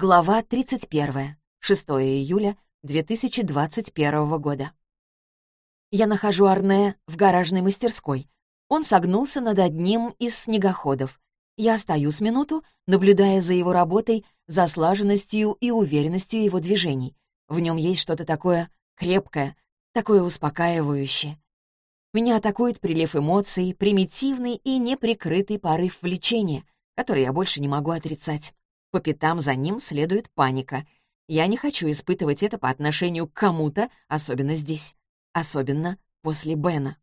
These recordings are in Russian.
Глава 31. 6 июля 2021 года. Я нахожу Арне в гаражной мастерской. Он согнулся над одним из снегоходов. Я остаюсь минуту, наблюдая за его работой, за слаженностью и уверенностью его движений. В нем есть что-то такое крепкое, такое успокаивающее. Меня атакует прилив эмоций, примитивный и неприкрытый порыв влечения, который я больше не могу отрицать. По пятам за ним следует паника. Я не хочу испытывать это по отношению к кому-то, особенно здесь. Особенно после Бена.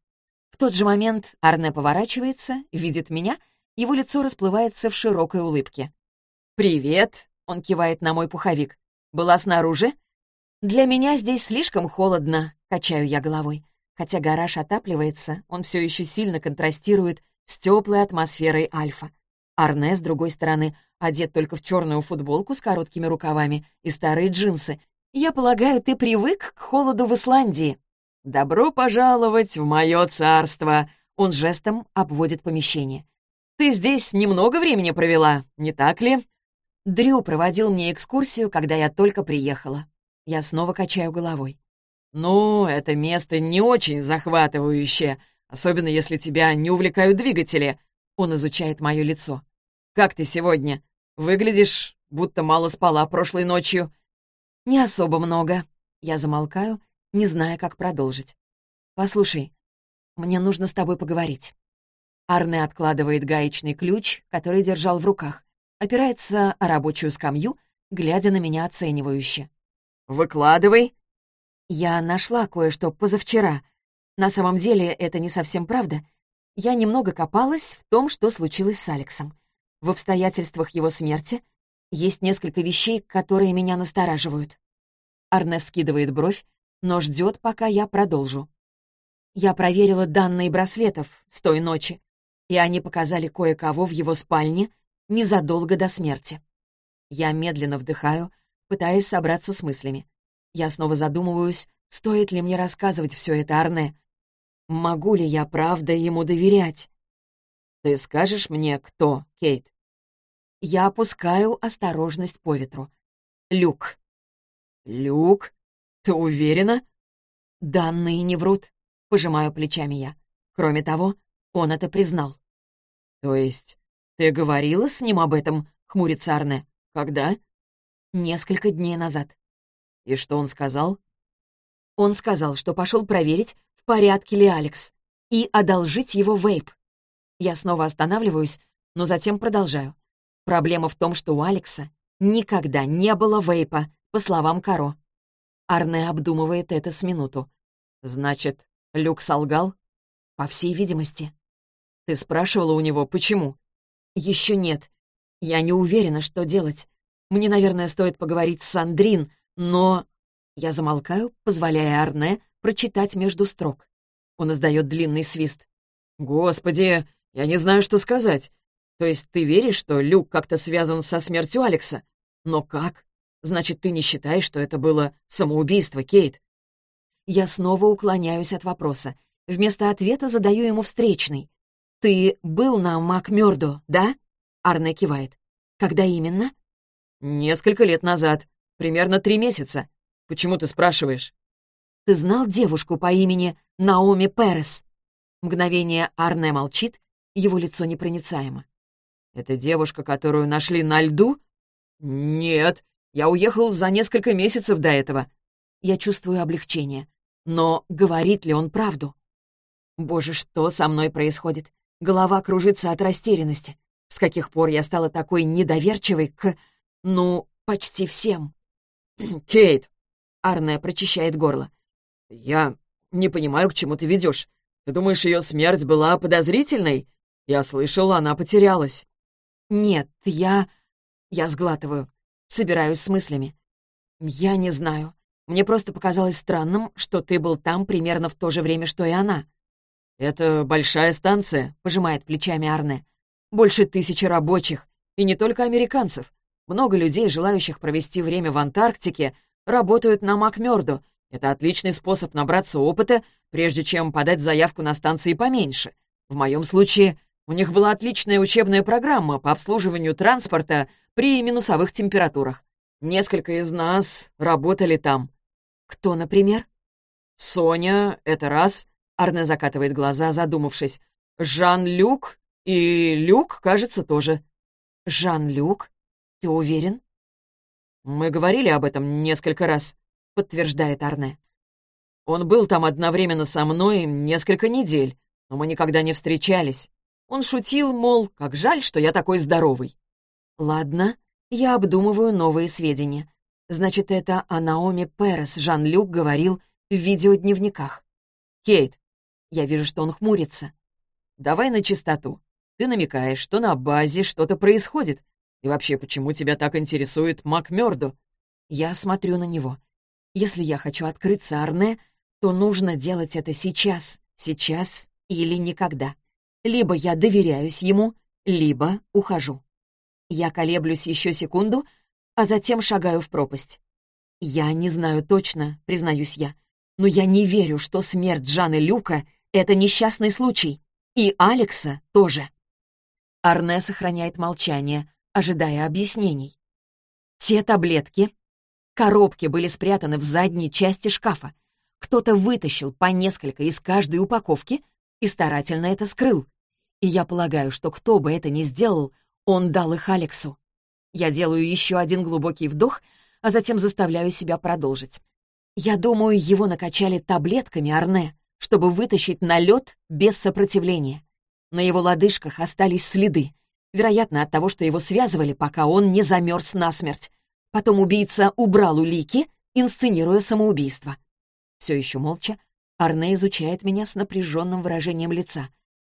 В тот же момент Арне поворачивается, видит меня, его лицо расплывается в широкой улыбке. «Привет!» — он кивает на мой пуховик. «Была снаружи?» «Для меня здесь слишком холодно», — качаю я головой. Хотя гараж отапливается, он все еще сильно контрастирует с теплой атмосферой Альфа. Арне, с другой стороны, одет только в черную футболку с короткими рукавами и старые джинсы. Я полагаю, ты привык к холоду в Исландии. «Добро пожаловать в мое царство!» Он жестом обводит помещение. «Ты здесь немного времени провела, не так ли?» Дрю проводил мне экскурсию, когда я только приехала. Я снова качаю головой. «Ну, это место не очень захватывающее, особенно если тебя не увлекают двигатели», он изучает мое лицо. «Как ты сегодня? Выглядишь, будто мало спала прошлой ночью». «Не особо много». Я замолкаю, не зная, как продолжить. «Послушай, мне нужно с тобой поговорить». Арне откладывает гаечный ключ, который держал в руках, опирается о рабочую скамью, глядя на меня оценивающе. «Выкладывай». «Я нашла кое-что позавчера. На самом деле это не совсем правда. Я немного копалась в том, что случилось с Алексом. В обстоятельствах его смерти есть несколько вещей, которые меня настораживают. Арне вскидывает бровь, но ждет, пока я продолжу. Я проверила данные браслетов с той ночи, и они показали кое-кого в его спальне незадолго до смерти. Я медленно вдыхаю, пытаясь собраться с мыслями. Я снова задумываюсь, стоит ли мне рассказывать все это Арне, Могу ли я правда ему доверять? Ты скажешь мне, кто, Кейт? Я опускаю осторожность по ветру. Люк. Люк? Ты уверена? Данные не врут, пожимаю плечами я. Кроме того, он это признал. То есть ты говорила с ним об этом, хмурится Арне? Когда? Несколько дней назад. И что он сказал? Он сказал, что пошел проверить, порядке ли Алекс, и одолжить его вейп. Я снова останавливаюсь, но затем продолжаю. Проблема в том, что у Алекса никогда не было вейпа, по словам Каро. Арне обдумывает это с минуту. «Значит, Люк солгал?» «По всей видимости». «Ты спрашивала у него, почему?» «Еще нет. Я не уверена, что делать. Мне, наверное, стоит поговорить с Сандрин, но...» Я замолкаю, позволяя Арне прочитать между строк. Он издает длинный свист. «Господи, я не знаю, что сказать. То есть ты веришь, что Люк как-то связан со смертью Алекса? Но как? Значит, ты не считаешь, что это было самоубийство, Кейт?» Я снова уклоняюсь от вопроса. Вместо ответа задаю ему встречный. «Ты был на Макмёрдо, да?» Арне кивает. «Когда именно?» «Несколько лет назад. Примерно три месяца. Почему ты спрашиваешь?» Ты знал девушку по имени Наоми Перес?» Мгновение Арне молчит, его лицо непроницаемо. «Это девушка, которую нашли на льду?» «Нет, я уехал за несколько месяцев до этого». Я чувствую облегчение. Но говорит ли он правду? Боже, что со мной происходит? Голова кружится от растерянности. С каких пор я стала такой недоверчивой к... ну, почти всем? «Кейт!» — Арне прочищает горло. «Я не понимаю, к чему ты ведешь. Ты думаешь, ее смерть была подозрительной? Я слышал, она потерялась». «Нет, я...» Я сглатываю. Собираюсь с мыслями. «Я не знаю. Мне просто показалось странным, что ты был там примерно в то же время, что и она». «Это большая станция», — пожимает плечами Арне. «Больше тысячи рабочих, и не только американцев. Много людей, желающих провести время в Антарктике, работают на Макмёрдо, это отличный способ набраться опыта, прежде чем подать заявку на станции поменьше. В моем случае у них была отличная учебная программа по обслуживанию транспорта при минусовых температурах. Несколько из нас работали там. Кто, например? Соня — это раз. Арне закатывает глаза, задумавшись. Жан-Люк и Люк, кажется, тоже. Жан-Люк? Ты уверен? Мы говорили об этом несколько раз, подтверждает Арне. Он был там одновременно со мной несколько недель, но мы никогда не встречались. Он шутил, мол, как жаль, что я такой здоровый. Ладно, я обдумываю новые сведения. Значит, это о Наоми Перес Жан-Люк говорил в видеодневниках. Кейт, я вижу, что он хмурится. Давай на чистоту. Ты намекаешь, что на базе что-то происходит. И вообще, почему тебя так интересует Макмёрдо? Я смотрю на него. Если я хочу открыться Арне, то нужно делать это сейчас, сейчас или никогда. Либо я доверяюсь ему, либо ухожу. Я колеблюсь еще секунду, а затем шагаю в пропасть. Я не знаю точно, признаюсь я, но я не верю, что смерть Жаны Люка — это несчастный случай. И Алекса тоже. Арне сохраняет молчание, ожидая объяснений. Те таблетки, коробки были спрятаны в задней части шкафа. Кто-то вытащил по несколько из каждой упаковки и старательно это скрыл. И я полагаю, что кто бы это ни сделал, он дал их Алексу. Я делаю еще один глубокий вдох, а затем заставляю себя продолжить. Я думаю, его накачали таблетками Арне, чтобы вытащить на лед без сопротивления. На его лодыжках остались следы, вероятно, от того, что его связывали, пока он не замерз насмерть. Потом убийца убрал улики, инсценируя самоубийство. Все еще молча, Арне изучает меня с напряженным выражением лица.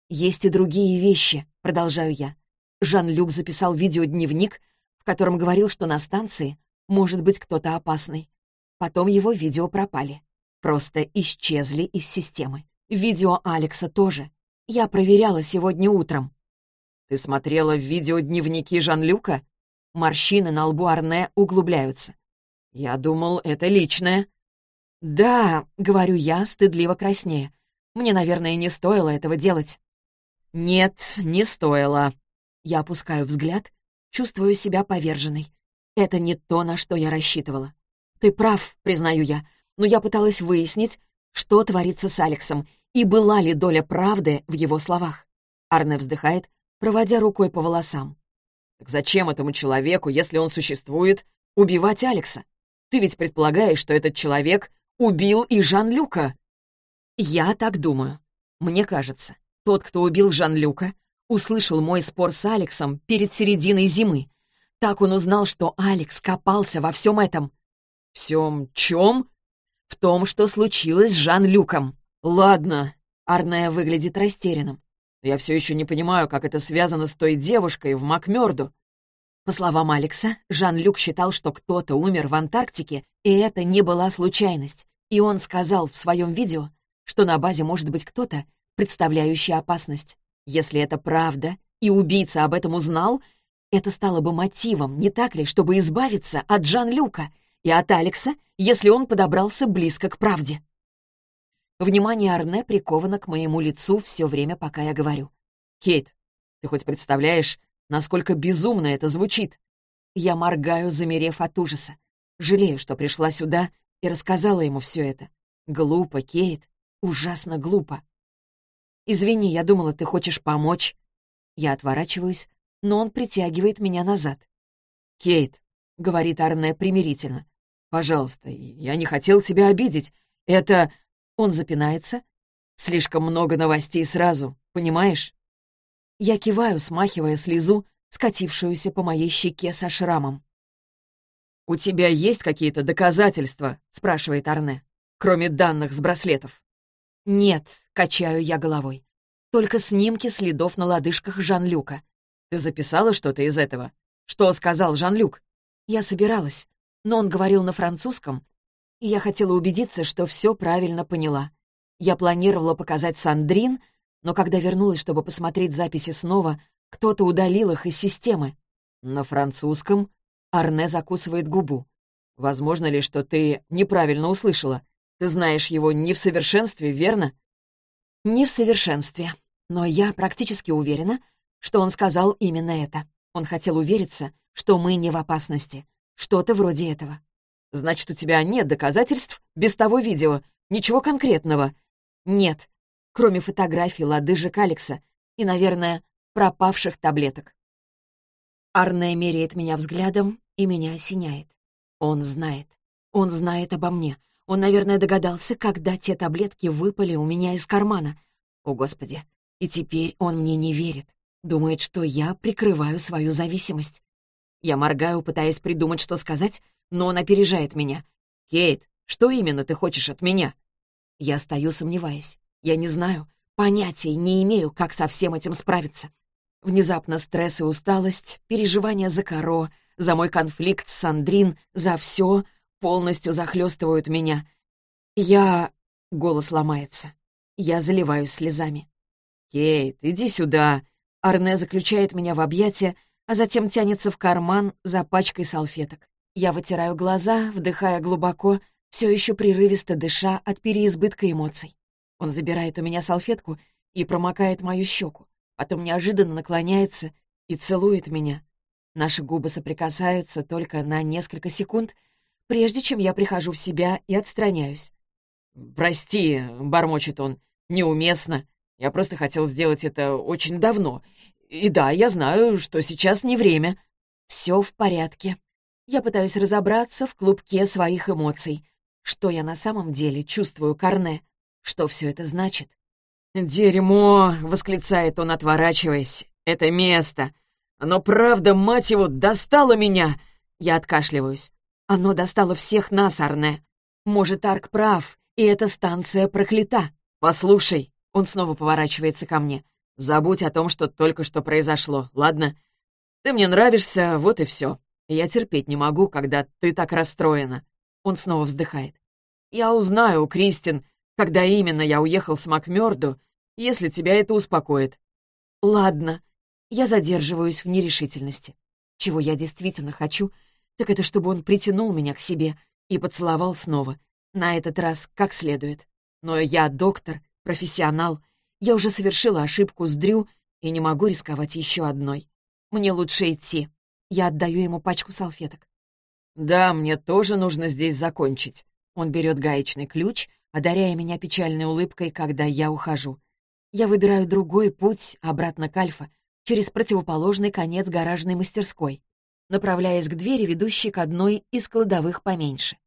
«Есть и другие вещи», — продолжаю я. Жан-Люк записал видеодневник, в котором говорил, что на станции может быть кто-то опасный. Потом его видео пропали. Просто исчезли из системы. Видео Алекса тоже. Я проверяла сегодня утром. «Ты смотрела видеодневники Жан-Люка?» Морщины на лбу Арне углубляются. «Я думал, это личное». «Да», — говорю я, стыдливо краснее. «Мне, наверное, не стоило этого делать». «Нет, не стоило», я опускаю взгляд, чувствую себя поверженной. Это не то, на что я рассчитывала. Ты прав, признаю я, но я пыталась выяснить, что творится с Алексом, и была ли доля правды в его словах. Арне вздыхает, проводя рукой по волосам. «Так зачем этому человеку, если он существует, убивать Алекса? Ты ведь предполагаешь, что этот человек убил и Жан-Люка?» «Я так думаю. Мне кажется, тот, кто убил Жан-Люка, услышал мой спор с Алексом перед серединой зимы. Так он узнал, что Алекс копался во всем этом. «Всем чем?» «В том, что случилось с Жан-Люком». «Ладно». Арне выглядит растерянным. «Я все еще не понимаю, как это связано с той девушкой в Макмёрду». По словам Алекса, Жан-Люк считал, что кто-то умер в Антарктике, и это не была случайность. И он сказал в своем видео, что на базе может быть кто-то, представляющий опасность. Если это правда, и убийца об этом узнал, это стало бы мотивом, не так ли, чтобы избавиться от Жан-Люка и от Алекса, если он подобрался близко к правде. Внимание Арне приковано к моему лицу все время, пока я говорю. «Кейт, ты хоть представляешь, насколько безумно это звучит?» Я моргаю, замерев от ужаса. Жалею, что пришла сюда и рассказала ему все это. Глупо, Кейт, ужасно глупо. «Извини, я думала, ты хочешь помочь». Я отворачиваюсь, но он притягивает меня назад. «Кейт», — говорит Арне примирительно, — «пожалуйста, я не хотел тебя обидеть. Это...» Он запинается. «Слишком много новостей сразу, понимаешь?» Я киваю, смахивая слезу, скатившуюся по моей щеке со шрамом. «У тебя есть какие-то доказательства?» — спрашивает Арне. «Кроме данных с браслетов». «Нет», — качаю я головой. «Только снимки следов на лодыжках Жан-Люка». «Ты записала что-то из этого? Что сказал Жан-Люк?» Я собиралась, но он говорил на французском, и я хотела убедиться, что все правильно поняла. Я планировала показать Сандрин, но когда вернулась, чтобы посмотреть записи снова, кто-то удалил их из системы. На французском Арне закусывает губу. «Возможно ли, что ты неправильно услышала? Ты знаешь его не в совершенстве, верно?» «Не в совершенстве. Но я практически уверена, что он сказал именно это. Он хотел увериться, что мы не в опасности, Что-то вроде этого. Значит, у тебя нет доказательств без того видео? Ничего конкретного? Нет, кроме фотографий лодыжек Алекса и, наверное, пропавших таблеток. Арне меряет меня взглядом и меня осеняет. Он знает. Он знает обо мне. Он, наверное, догадался, когда те таблетки выпали у меня из кармана. О, Господи! И теперь он мне не верит. Думает, что я прикрываю свою зависимость. Я моргаю, пытаясь придумать, что сказать, но он опережает меня. «Кейт, что именно ты хочешь от меня?» Я стою, сомневаясь. Я не знаю, понятия не имею, как со всем этим справиться. Внезапно стресс и усталость, переживания за Каро, за мой конфликт с Сандрин, за все полностью захлестывают меня. Я... Голос ломается. Я заливаюсь слезами. «Кейт, иди сюда!» Арне заключает меня в объятия, а затем тянется в карман за пачкой салфеток. Я вытираю глаза, вдыхая глубоко, все еще прерывисто дыша от переизбытка эмоций. Он забирает у меня салфетку и промокает мою щеку, потом неожиданно наклоняется и целует меня. Наши губы соприкасаются только на несколько секунд, прежде чем я прихожу в себя и отстраняюсь. «Прости», — бормочет он, — «неуместно. Я просто хотел сделать это очень давно. И да, я знаю, что сейчас не время». Все в порядке. Я пытаюсь разобраться в клубке своих эмоций. Что я на самом деле чувствую, Корне? Что все это значит? «Дерьмо!» — восклицает он, отворачиваясь. «Это место! Оно правда, мать его, достало меня!» Я откашливаюсь. «Оно достало всех нас, Арне. Может, Арк прав, и эта станция проклята. Послушай!» Он снова поворачивается ко мне. «Забудь о том, что только что произошло, ладно? Ты мне нравишься, вот и все. Я терпеть не могу, когда ты так расстроена». Он снова вздыхает. «Я узнаю, Кристин, когда именно я уехал с Макмёрду, если тебя это успокоит». «Ладно». Я задерживаюсь в нерешительности. Чего я действительно хочу, так это чтобы он притянул меня к себе и поцеловал снова. На этот раз как следует. Но я доктор, профессионал. Я уже совершила ошибку с Дрю и не могу рисковать еще одной. Мне лучше идти. Я отдаю ему пачку салфеток. «Да, мне тоже нужно здесь закончить». Он берет гаечный ключ, одаряя меня печальной улыбкой, когда я ухожу. Я выбираю другой путь обратно к Альфа, через противоположный конец гаражной мастерской, направляясь к двери, ведущей к одной из кладовых поменьше.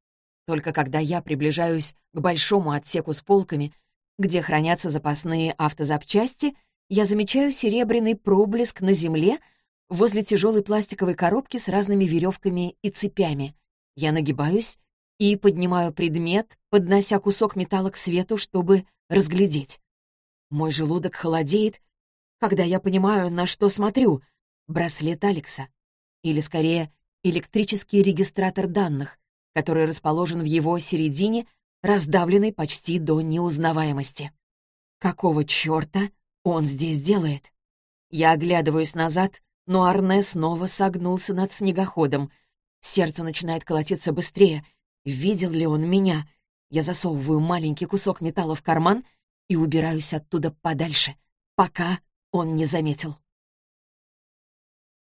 Только когда я приближаюсь к большому отсеку с полками, где хранятся запасные автозапчасти, я замечаю серебряный проблеск на земле — возле тяжелой пластиковой коробки с разными веревками и цепями. Я нагибаюсь и поднимаю предмет, поднося кусок металла к свету, чтобы разглядеть. Мой желудок холодеет, когда я понимаю, на что смотрю. Браслет Алекса. Или, скорее, электрический регистратор данных, который расположен в его середине, раздавленный почти до неузнаваемости. Какого черта он здесь делает? Я оглядываюсь назад, но Арне снова согнулся над снегоходом. Сердце начинает колотиться быстрее. Видел ли он меня? Я засовываю маленький кусок металла в карман и убираюсь оттуда подальше, пока он не заметил.